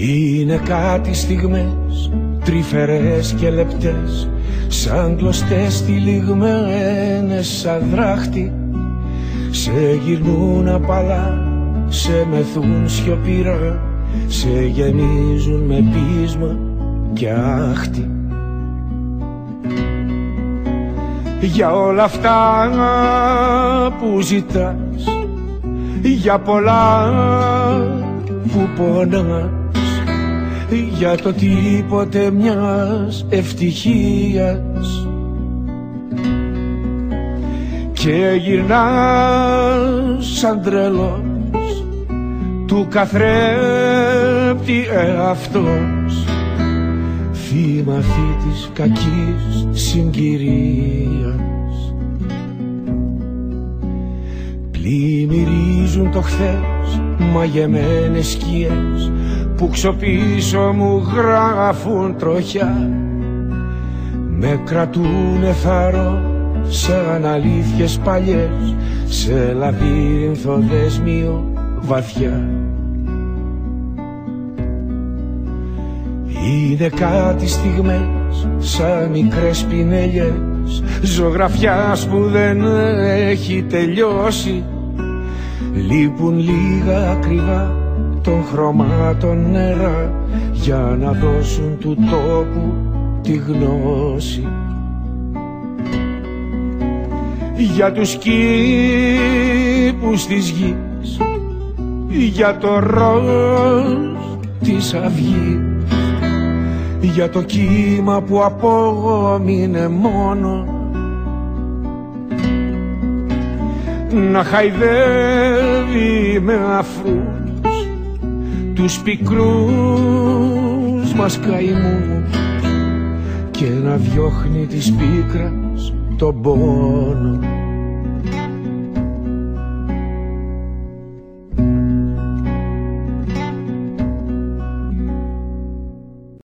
Είναι κάτι στιγμές τρυφερές και λεπτές σαν κλωστές τυλιγμένες σαν δράχτη. Σε γυρνούν απαλά, σε μεθούν σιωπηρά σε γεμίζουν με πείσμα και άχτη. Για όλα αυτά που ζητάς για πολλά που πονάς για το τίποτε μιας ευτυχίας. Και γυρνάς σαν τρελός του καθρέπτη εαυτός. Θύμα αυτή της κακής συγκυρίας. Πλημμυρίζουν το χθες μαγεμένες σκιές που ξοπίσω μου γράφουν τροχιά. Με κρατούνε θαρό σαν αλήθειες παλιές σε λαβύρινθο δεσμίο βαθιά. Είναι κάτι στιγμές σαν μικρές πινέλιες ζωγραφιάς που δεν έχει τελειώσει. Λείπουν λίγα ακριβά των χρωμάτων νερά για να δώσουν του τόπου τη γνώση. Για τους κήπους της γης για το ροζ της αυγής για το κύμα που απόμεινε μόνο. Να χαϊδεύει με αφρούς τους πικρούς μας καημούς και να διώχνει της πίκρας τον πόνο